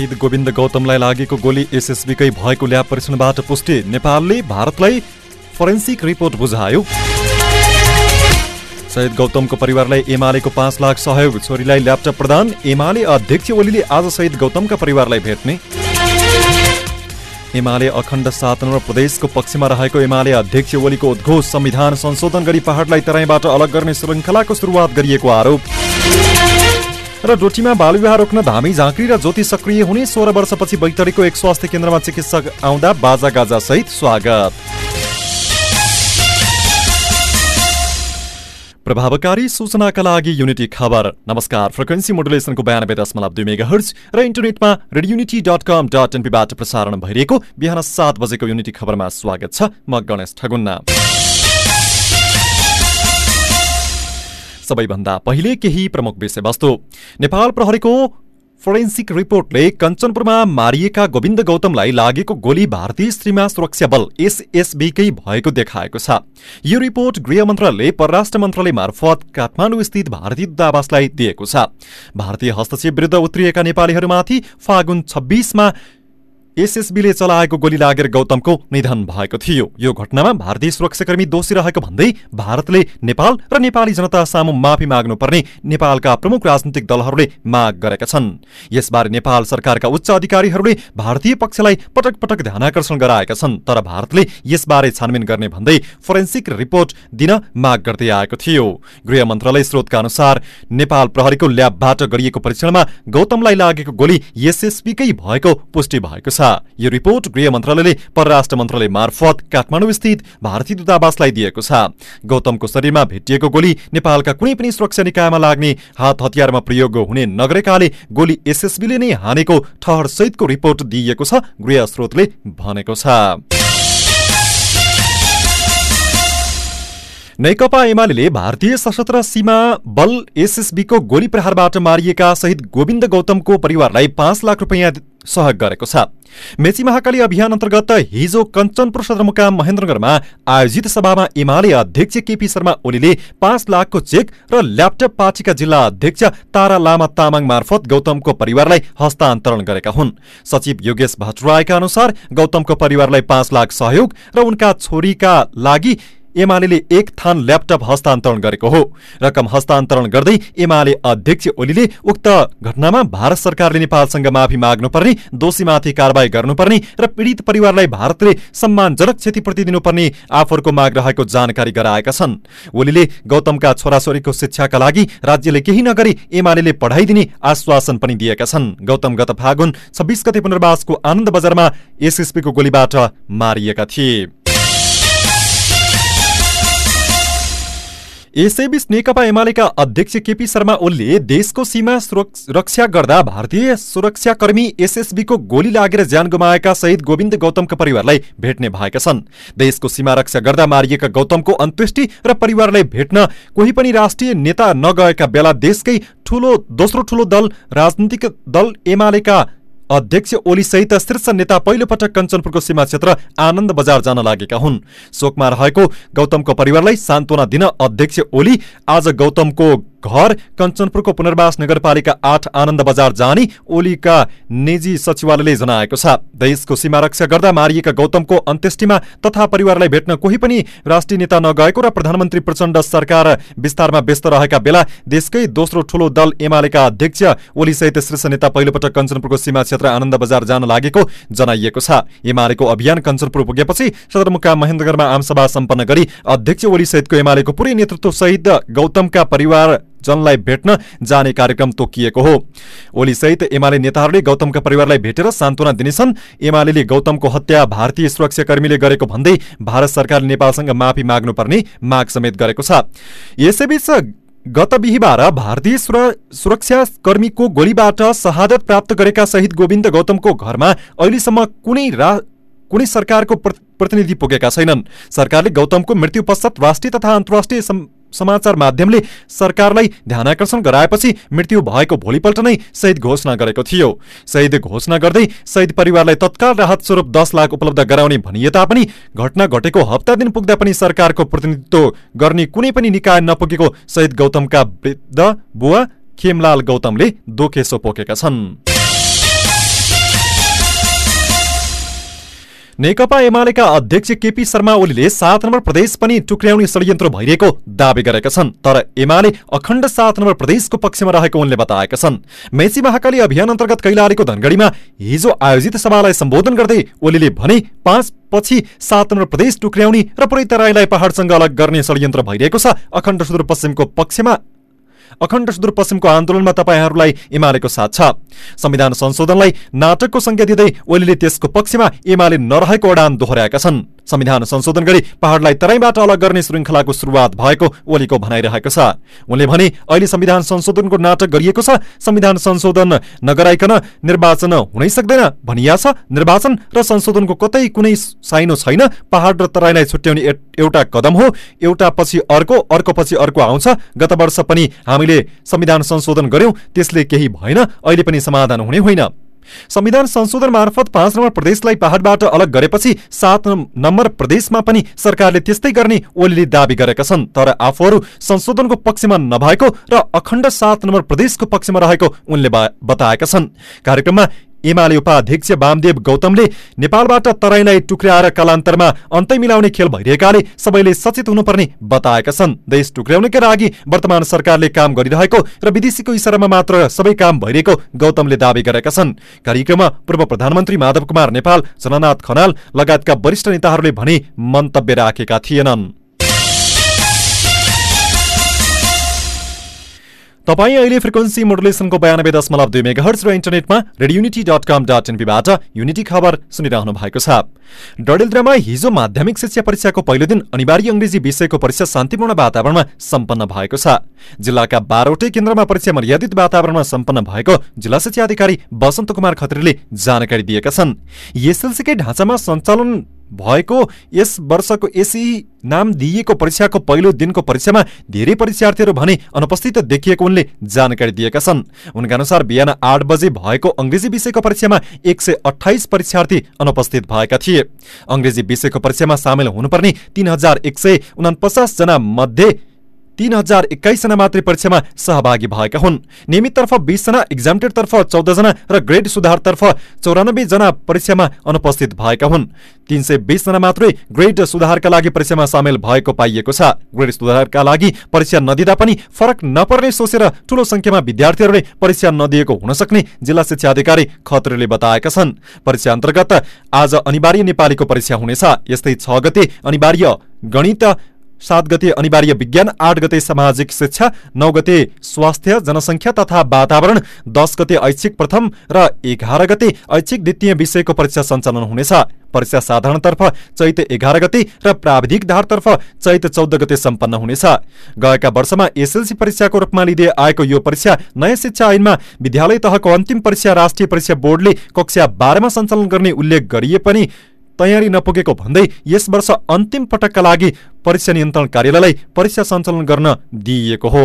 शहीद गोविन्द गौतमलाई लागेको गोली एसएसबीकै भएको ल्याब परीक्षणबाट पुष्टि। नेपालले भारतलाई फोरेन्सिक रिपोर्ट बुझायो। शहीद गौतमको परिवारलाई एमालेको पाँच लाख सहयोग छोरीलाई ल्यापटप प्रदान। एमाले अध्यक्ष ओलीले आज शहीद गौतमका परिवारलाई भेट्ने। एमाले अखण्ड सात नम्बर प्रदेशको पक्षमा रहेको एमाले अध्यक्ष ओलीको उद्घोष संविधान संशोधन गरी पहाडलाई तराईबाट अलग गर्ने श्रृङ्खलाको सुरुवात गरिएको आरोप। र डोटीमा बालविवाह रोक्न धामी झाँक्री र ज्योति सक्रिय हुने सोह्र वर्षपछि बैतडीको एक स्वास्थ्य केन्द्रमा चिकित्सक आउँदा बाजा सहित स्वागत। प्रभावकारी सूचनाका लागि युनिटी खबर। नमस्कार फ्रिक्वेन्सी मोडुलेसनको बयानब्बे दशमलव दुई मेगा हर्ज र इन्टरनेटमा रेडियुनिटी डट कम डट एनपीबाट प्रसारण भइरहेको बिहान सात बजेको युनिटी खबरमा स्वागत छ। म गणेश ठगुन्ना। सबैभन्दा पहिले केही प्रमुख विषयवस्तु। नेपाल प्रहरीको फोरेन्सिक रिपोर्टले कञ्चनपुरमा मारिएका गोविन्द गौतमलाई लागेको गोली भारतीय सीमा सुरक्षा बल एसएसबीकै भएको देखाएको छ। यो रिपोर्ट गृह मन्त्रालयले परराष्ट्र मन्त्रालय मार्फत काठमाडौँ स्थित भारतीय दूतावासलाई दिएको छ। भारतीय हस्तक्षेप विरुद्ध उत्रिएका नेपालीहरूमाथि फागुन छब्बिसमा एसएसबीले चलाएको गोली लागेर गौतमको निधन भएको थियो। यो घटनामा भारतीय सुरक्षाकर्मी दोषी रहेको भन्दै भारतले नेपाल र नेपाली जनता सामु माफी माग्नुपर्ने नेपालका प्रमुख राजनीतिक दलहरूले माग गरेका छन्। यसबारे नेपाल सरकारका उच्च अधिकारीहरूले भारतीय पक्षलाई पटक पटक ध्यानकर्षण गराएका छन् तर भारतले यसबारे छानबिन गर्ने भन्दै फोरेन्सिक रिपोर्ट दिन माग गर्दै आएको थियो। गृह मन्त्रालय स्रोतका अनुसार नेपाल प्रहरीको ल्याबबाट गरिएको परीक्षणमा गौतमलाई लागेको गोली एसएसपीकै भएको पुष्टि भएको छ। यो रिपोर्ट गृह मन्त्रालयले परराष्ट्र मन्त्रालय मार्फत काठमाडौँ स्थित भारतीय दूतावासलाई दिएको छ। गौतमको शरीरमा भेटिएको गोली नेपालका कुनै पनि सुरक्षा निकायमा लाग्ने हात हतियारमा प्रयोग हुने नगरेकाले गोली एसएसबीले नै हानेको ठहर सहितको रिपोर्ट दिइएको छ गृह स्रोतले भनेको छ। नेकपा एमाले भारतीय सशस्त्र सीमा बल एसएसबीको गोली प्रहारबाट मारिएका शहीद गोविन्द गौतमको परिवारलाई पाँच लाख रुपियाँ सहयोग गरेको छ। मेची महाकाली अभियान अन्तर्गत हिजो कञ्चनपुर सदरमुकाम महेन्द्रनगरमा आयोजित सभामा एमाले अध्यक्ष केपी शर्मा ओलीले पाँच लाखको चेक र ल्यापटप पार्टीका जिल्ला अध्यक्ष तारा लामा तामाङ मार्फत गौतमको परिवारलाई हस्तान्तरण गरेका हुन्। सचिव योगेश भट्टरायका अनुसार गौतमको परिवारलाई पाँच लाख सहयोग र उनका छोरीका लागि एमाले एक थान ल्यापटप हस्तान्तरण गरेको हो। रकम हस्तान्तरण गर्दै एमाले अध्यक्ष ओलीले उक्त घटनामा भारत सरकारले नेपालसँग माफी माग्नुपर्ने दोषीमाथि कारवाही गर्नुपर्ने र पीडित परिवारलाई भारतले सम्मानजनक क्षतिपूर्ति दिनुपर्ने आफरको माग रहेको जानकारी गराएका छन्। ओलीले गौतमका छोराछोरीको शिक्षाका लागि राज्यले केही नगरी एमाले पढाइदिने आश्वासन पनि दिएका छन्। गौतम गत फागुन छब्बिस गते पुनर्वासको आनन्द बजारमा एसएसपीको गोलीबाट मारिएका थिए। यसैबीच नेकपा एमालेका अध्यक्ष केपी शर्मा ओलीले देशको सीमा रक्षा गर्दा भारतीय सुरक्षाकर्मी एसएसबीको गोली लागेर ज्यान गुमाएका शहीद गोविन्द गौतमका परिवारलाई भेट्ने भएका छन्। देशको सीमा रक्षा गर्दा मारिएका गौतमको अन्त्येष्टि र परिवारलाई भेट्न कोही पनि राष्ट्रिय नेता नगएका बेला देशकै ठूलो दोस्रो ठूलो दल राजनीतिक दल एमालेका अध्यक्ष ओली सहित शीर्ष नेता पहिलो पटक कञ्चनपुरको सीमा क्षेत्र आनन्द बजार जान लागेका हुन्। शोकमा रहेको गौतमको परिवारलाई सान्त्वना दिन अध्यक्ष ओली आज गौतमको घर कञ्चनपुरको पुनर्वास नगरपालिका आठ आनन्द बजार जाने ओलीका निजी सचिवालयले जनाएको छ। देशको सीमा रक्षा गर्दा मारिएका गौतमको अन्त्येष्टिमा तथा परिवारलाई भेट्न कोही पनि राष्ट्रिय नेता नगएको र प्रधानमन्त्री प्रचण्ड सरकार विस्तारमा व्यस्त रहेका बेला देशकै दोस्रो ठूलो दल एमालेका अध्यक्ष ओली सहित शीर्ष नेता पहिलोपटक कञ्चनपुरको सीमा क्षेत्र आनन्द बजार जान लागेको जनाइएको छ। एमालेको अभियान कञ्चनपुर पुगेपछि सदरमुकाम महेन्द्रगढमा आमसभा सम्पन्न गरी अध्यक्ष ओली सहितको एमालेको पुरै नेतृत्व सहित गौतमका परिवार जनलाई भेट्न जाने कार्यक्रम तोकिएको हो। ओली सहित एमाले नेताहरूले गौतमका परिवारलाई भेटेर सान्त्वना दिनेछन्। एमाले गौतमको हत्या भारतीय सुरक्षाकर्मीले गरेको भन्दै भारत सरकारले नेपालसँग माफी माग्नुपर्ने माग समेत गरेको छ। यसैबीच गत बिहिबार भारतीय सुरक्षाकर्मीको गोलीबाट शहादत प्राप्त गरेका शहीद गोविन्द गौतमको घरमा अहिलेसम्म कुनै कुनै सरकारको प्रतिनिधि पुगेका छैनन्। सरकारले गौतमको मृत्यु पश्चात राष्ट्रिय तथा अन्तर्राष्ट्रिय समाचार माध्यमले सरकारलाई ध्यानकर्षण गराएपछि मृत्यु भएको भोलिपल्ट नै शहीद घोषणा गरेको थियो। शहीद घोषणा गर्दै शहीद परिवारलाई तत्काल राहत स्वरूप दस लाख उपलब्ध गराउने भनिए तापनि घटना घटेको हप्ता दिन पुग्दा पनि सरकारको प्रतिनिधित्व गर्ने कुनै पनि निकाय नपुगेको शहीद गौतमका वृद्ध बुवा खेमलाल गौतमले दोखेसो पोकेका छन्। नेकपा एमालेका अध्यक्ष केपी शर्मा ओलीले सात नम्बर प्रदेश पनि टुक्र्याउने षड्यन्त्र भइरहेको दावी गरेका छन् तर एमाले अखण्ड सात नम्बर प्रदेशको पक्षमा रहेको उनले बताएका छन्। मेची महाकाली अभियान अन्तर्गत कैलालीको धनगढीमा हिजो आयोजित सभालाई सम्बोधन गर्दै ओलीले भने पाँच पछि सात नम्बर प्रदेश टुक्र्याउने र पुरै तराईलाई पहाडसँग अलग गर्ने षड्यन्त्र भइरहेको छ। अखण्ड सुदूरपश्चिमको पक्षमा अखण्ड सुदूरपश्चिमको आन्दोलनमा तपाईँहरूलाई एमालेको साथ छ। संविधान संशोधनलाई नाटकको संज्ञा दिँदै ओलीले त्यसको पक्षमा एमाले नरहेको अडान दोहोऱ्याएका छन्। संविधान संशोधन गरी पहाडलाई तराईबाट अलग गर्ने श्रृङ्खलाको सुरुवात भएको ओलीको भनाइरहेको छ। उनले भने अहिले संविधान संशोधनको नाटक गरिएको छ संविधान संशोधन नगराइकन निर्वाचन हुनै सक्दैन भनिया छ। निर्वाचन र संशोधनको कतै कुनै साइनो छैन। पहाड र तराईलाई छुट्याउने एउटा कदम हो। एउटा पछि अर्को अर्को पछि अर्को आउँछ। गत वर्ष पनि हामीले संविधान संशोधन गर्यौं त्यसले केही भएन। अहिले पनि समाधान हुने होइन। संविधान संशोधन मार्फत पाँच नम्बर प्रदेशलाई पहाडबाट अलग गरेपछि सात नम्बर प्रदेशमा पनि सरकारले त्यस्तै गर्ने ओलीले दावी गरेका छन्। तर आफूहरू संशोधनको पक्षमा नभएको र अखण्ड सात नम्बर प्रदेशको पक्षमा रहेको उनले बताएका छन्। कार्यक्रममा एमाले उपाध्यक्ष वामदेव गौतमले नेपालबाट तराईलाई टुक्र्याएर कालान्तरमा अन्तै मिलाउने खेल भइरहेकाले सबैले सचेत हुनुपर्ने बताएका छन्। देश टुक्र्याउनका लागि वर्तमान सरकारले काम गरिरहेको र विदेशीको इसारामा मात्र सबै काम भइरहेको गौतमले दावी गरेका छन्। कार्यक्रममा पूर्व प्रधानमन्त्री माधव कुमार नेपाल जननाथ खनाल लगायतका वरिष्ठ नेताहरूले भने मन्तव्य राखेका थिएनन्। तपाईँ अहिले फ्रिक्वेन्सी मोडुलेसनको बयानब्बे दशमलव दुई मेगाहर्स र इन्टरनेटमा radio unity dot com dot एनपीबाट Unity खबर सुनिरहनु भएको छ। डडेलद्रामा हिजो माध्यमिक शिक्षा परीक्षाको पहिलो दिन अनिवार्य अङ्ग्रेजी विषयको परीक्षा शान्तिपूर्ण वातावरणमा सम्पन्न भएको छ। जिल्लाका बाह्रवटै केन्द्रमा परीक्षा मर्यादित वातावरणमा सम्पन्न भएको जिल्ला शिक्षा अधिकारी वसन्त कुमार खत्रीले जानकारी दिएका छन्। एसएलसीकै ढाँचामा सञ्चालन भएको यस वर्षको एसई नाम दिइएको परीक्षाको पहिलो दिनको परीक्षामा धेरै परीक्षार्थीहरू भने अनुपस्थित देखिएको उनले जानकारी दिएका छन्। उनका अनुसार बिहान आठ बजे भएको अङ्ग्रेजी विषयको परीक्षामा एक सय अठाइस परीक्षार्थी अनुपस्थित भएका थिए। अङ्ग्रेजी विषयको परीक्षामा सामेल हुनुपर्ने तीन हजार एक सय उनापचास जना मध्ये तीन हजार एक्काइसजना मात्रै परीक्षामा सहभागी भएका हुन्। नियमिततर्फ बिसजना इक्जामटेडतर्फ चौधजना र ग्रेड सुधारतर्फ चौरानब्बे जना परीक्षामा अनुपस्थित भएका हुन्। तीन सय बिसजना मात्रै ग्रेड सुधारका लागि परीक्षामा सामेल भएको पाइएको छ। ग्रेड सुधारका लागि परीक्षा नदिँदा पनि फरक नपर्ने सोचेर ठूलो संख्यामा विद्यार्थीहरूले परीक्षा नदिएको हुन सक्ने जिल्ला शिक्षा अधिकारी खत्रीले बताएका छन्। परीक्षा अन्तर्गत आज अनिवार्य नेपालीको परीक्षा हुनेछ। यस्तै छ गते अनिवार्य गणित सात गते अनिवार्य विज्ञान आठ गते सामाजिक शिक्षा नौ गते स्वास्थ्य जनसङ्ख्या तथा वातावरण दस गते ऐच्छिक प्रथम र एघार गते ऐच्छिक द्वितीय विषयको परीक्षा सञ्चालन हुनेछ। परीक्षा साधारणतर्फ चैत एघार गते र प्राविधिक धारतर्फ चैत चौध गते सम्पन्न हुनेछ। गएका वर्षमा एसएलसी परीक्षाको रूपमा लिँदै आएको यो परीक्षा नयाँ शिक्षा ऐनमा विद्यालय तहको अन्तिम परीक्षा राष्ट्रिय परीक्षा बोर्डले कक्षा बाह्रमा सञ्चालन गर्ने उल्लेख गरिए पनि तयारी नपुगेको भन्दै यस वर्ष अन्तिम पटकका लागि परीक्षा नियन्त्रण कार्यालयलाई परीक्षा सञ्चालन गर्न दिइएको हो।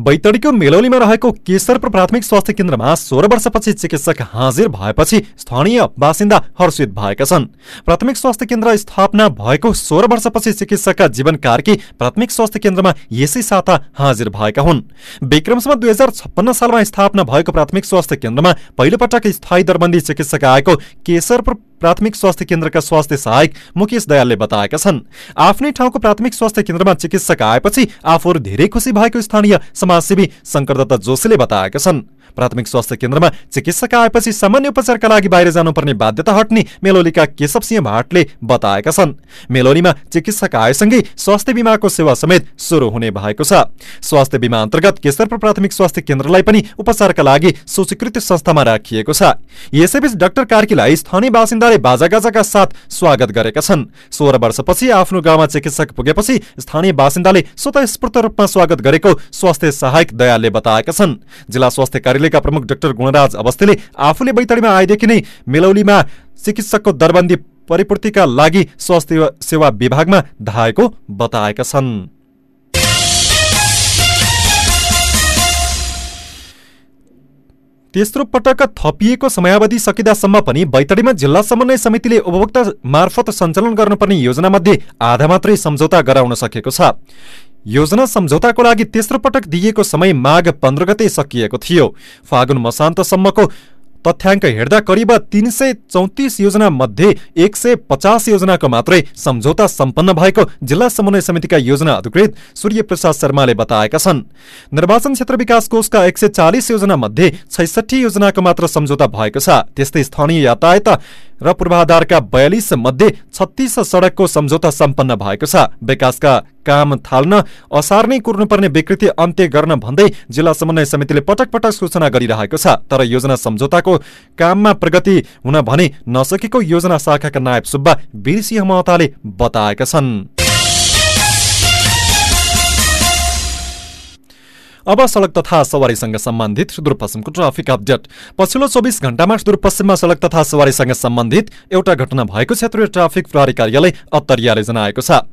बैतडीको मेलौलीमा रहेको केशरपुर प्राथमिक स्वास्थ्य केन्द्रमा सोह्र वर्षपछि चिकित्सक हाजिर भएपछि स्थानीय बासिन्दा हर्षित भएका छन्। प्राथमिक स्वास्थ्य केन्द्र स्थापना भएको सोह्र वर्षपछि चिकित्सकका जीवन कार्की प्राथमिक स्वास्थ्य केन्द्रमा यसै साता हाजिर भएका हुन्। विक्रमसम्म दुई हजार छप्पन्न सालमा स्थापना भएको प्राथमिक स्वास्थ्य केन्द्रमा पहिलोपटक स्थायी दरबन्दी चिकित्सक आएको केशरपुर प्राथमिक स्वास्थ्य केन्द्रका स्वास्थ्य सहायक मुकेश दयालले बताएका छन्। आफ्नै ठाउँको प्राथमिक स्वास्थ्य केन्द्रमा चिकित्सक आएपछि आफूहरू धेरै खुसी भएको स्थानीय समाजसेवी शङ्करदत्त जोशीले बताएका छन्। प्राथमिक स्वास्थ्य केन्द्रमा चिकित्सक आएपछि सामान्य उपचारका लागि बाहिर जानुपर्ने बाध्यता हट्ने मेलोलीका केशव सिंह भाटले बताएका छन्। मेलोलीमा चिकित्सक आएसँगै स्वास्थ्य बिमाको सेवा समेत सुरु हुने भएको छ। स्वास्थ्य बिमा अन्तर्गत केशरपुर प्राथमिक स्वास्थ्य केन्द्रलाई पनि उपचारका लागि सूचीकृत संस्थामा राखिएको छ। यसैबीच डाक्टर कार्कीलाई स्थानीय बासिन्दाले बाजागाजाका साथ स्वागत गरेका छन्। सोह्र वर्षपछि आफ्नो गाउँमा चिकित्सक पुगेपछि स्थानीय बासिन्दाले स्वतः रूपमा स्वागत गरेको स्वास्थ्य सहायक दयालले बताएका छन्। जिल्ला स्वास्थ्य कार्यालय जिल्लाका प्रमुख डाक्टर गुणराज अवस्थीले आफूले बैतडीमा आएदेखि नै मेलौलीमा चिकित्सकको दरबन्दी परिपूर्तिका लागि स्वास्थ्य सेवा विभागमा धाएको बताएका छन्। तेस्रो पटक थपिएको समयावधि सकिँदासम्म पनि बैतडीमा जिल्ला समन्वय समितिले उपभोक्ता मार्फत सञ्चालन गर्नुपर्ने योजनामध्ये आधा मात्रै सम्झौता गराउन सकेको छ। योजना सम्झौताको लागि तेस्रो पटक दिइएको समय माघ पन्ध्र गते सकिएको थियो। फागुन मसान्तसम्मको तथ्याङ्क हेर्दा करिब तीन सय चौतिस योजना मध्ये एक सय पचास योजनाको मात्रै सम्झौता सम्पन्न भएको जिल्ला समन्वय समितिका योजना अधिकृत सूर्य प्रसाद शर्माले बताएका छन्। निर्वाचन क्षेत्र विकास कोषका एक सय चालिस योजना मध्ये छैसठी योजनाको मात्र सम्झौता भएको छ। त्यस्तै स्थानीय यातायात र पूर्वाधारका बयालिस मध्ये छत्तीस सड़कको सम्झौता सम्पन्न भएको छ। विकासका काम थाल्न असार नै कुर्नुपर्ने विकृति अन्त्य गर्न भन्दै जिल्ला समन्वय समितिले पटक पटक सूचना गरिरहेको छ। तर योजना सम्झौताको काममा प्रगति हुन भने नसकेको योजना शाखाका नायब सुब्बा वीरसिंह महताले बताएका छन्। अब सड़क तथा सवारीसँग सम्बन्धित सुदूरपश्चिमको ट्राफिक अपडेट। पछिल्लो चौबिस घण्टामा सुदूरपश्चिममा सड़क तथा सवारीसँग सम्बन्धित एउटा घटना भएको क्षेत्रीय ट्राफिक प्रहरी कार्यालय अत्तरियाले जनाएको छ।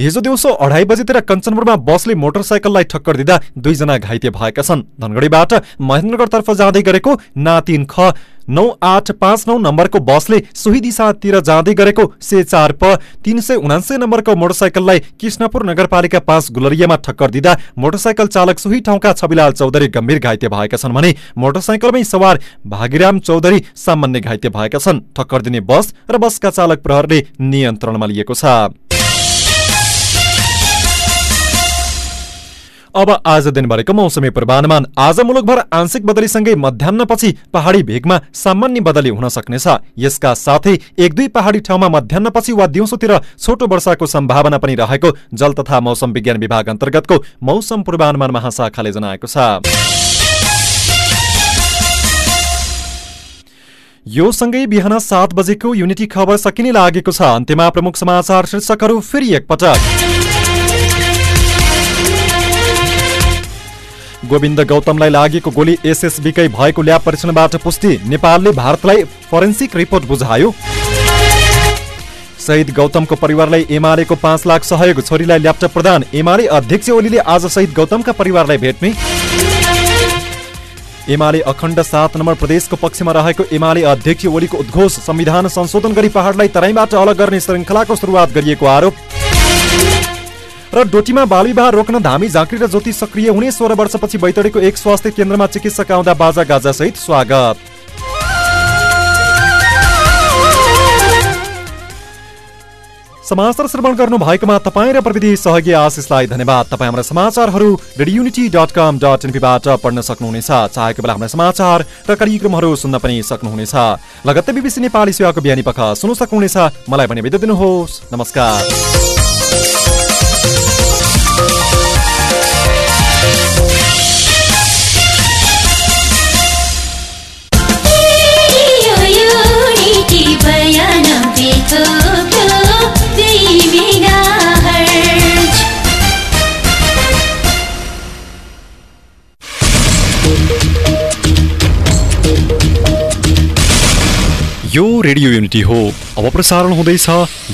हिजो दिउँसो अढाई बजीतिर कञ्चनपुरमा बसले मोटरसाइकललाई ठक्कर दिँदा दुईजना घाइते भएका छन्। धनगढीबाट महेन्द्रगढतर्फ जाँदै गरेको ना तिन ख नौ आठ पाँच नौ नम्बरको बसले सोही दिशातिर जाँदै गरेको से चार प तीन सय उनासी नम्बरको मोटरसाइकललाई कृष्णपुर नगरपालिका पाँच गुलरियामा ठक्कर दिँदा मोटरसाइकल चालक सोही ठाउँका छविलाल चौधरी गम्भीर घाइते भएका छन् भने मोटरसाइकलमै सवार भागीराम चौधरी सामान्य घाइते भएका छन्। ठक्कर दिने बस र बसका चालक प्रहरले नियन्त्रणमा लिएको छ। अब आज दिनभरिको मौसमी पूर्वानुमान। आज मुलुकभर आंशिक बदलीसँगै मध्याहपछि पहाडी भेगमा सामान्य बदली हुन सक्नेछ। यसका साथै एक दुई पहाडी ठाउँमा मध्याहपछि वा दिउँसोतिर छोटो वर्षाको सम्भावना पनि रहेको जल तथा मौसम विज्ञान विभाग अन्तर्गतको मौसम पूर्वानुमान महाशाखाले जनाएको छ। यो सँगै बिहान सात बजेको युनिटी खबर सकिने लागेको छ। अन्त्यमा प्रमुख समाचार शीर्षकहरू फेरि एकपटक। गोविन्द गौतमलाई लागेको गोली एसएसबीकै भएको ल्याब परीक्षणबाट पुष्टि। नेपालले भारतलाई फरेन्सिक रिपोर्ट बुझायो। शहीद गौतमको परिवारलाई एमालेको पाँच लाख सहयोग छोरीलाई ल्यापटप प्रदान। एमाले अध्यक्ष ओलीले आज शहीद गौतमका परिवारलाई भेट्ने। एमाले अखण्ड सात नम्बर प्रदेशको पक्षमा रहेको एमाले अध्यक्ष ओलीको उद्घोष संविधान संशोधन गरी पहाडलाई तराईबाट अलग गर्ने श्रृङ्खलाको सुरुवात गरिएको आरोप। र डोटीमा बाल विवाह रोक्न धामी झाँक्री र ज्योति सक्रिय हुने सोह्र वर्षपछि बैतडीको एक स्वास्थ्य केन्द्रमा चिकित्सक आउँदा बाजा स्वागत। समाचार श्रवण गर्नु भएकोमा तपाईँ र प्रविधि सहयोगी आशिषलाई धन्यवाद। तपाईँ हाम्रा समाचारहरू रेडियोनिटी डट कम डट एनपीबाट पढ्न सक्नुहुनेछ। चाहेको बेला हाम्रा समाचार र कार्यक्रमहरू सुन्न पनि सक्नुहुनेछ। लगत्तै बिबिसी नेपाली सेवाको बिहानी पख सुन्नु सक्नुहुनेछ। मलाई भने बिदा दिनुहोस्। नमस्कार। रेडियो युनिटी हो। अब प्रसारण हुँदैछ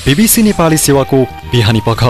बिबिसी नेपाली सेवाको बिहानी पख।